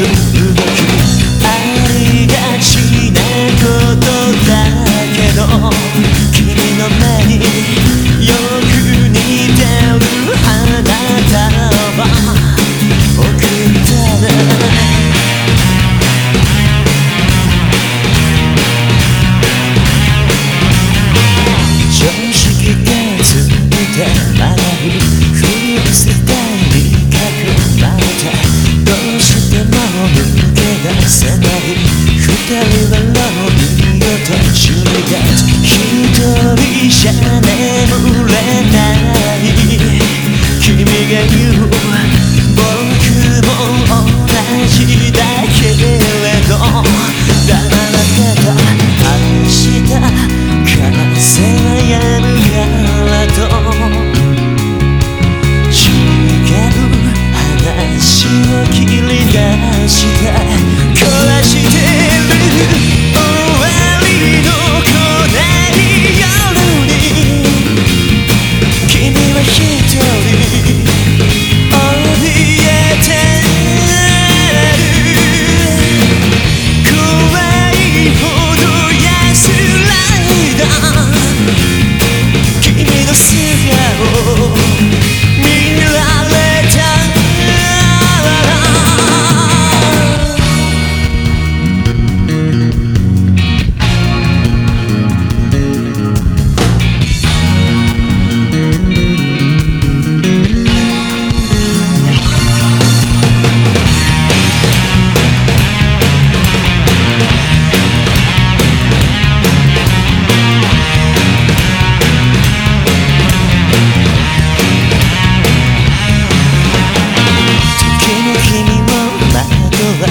the ぜだろうそんな風に疑えない君が抱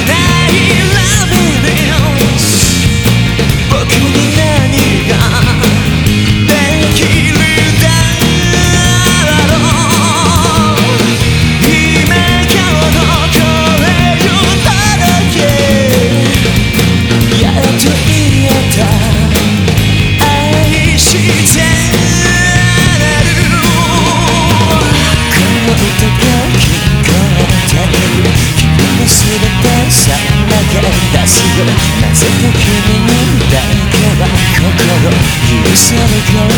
ないせて君だけは心許せるから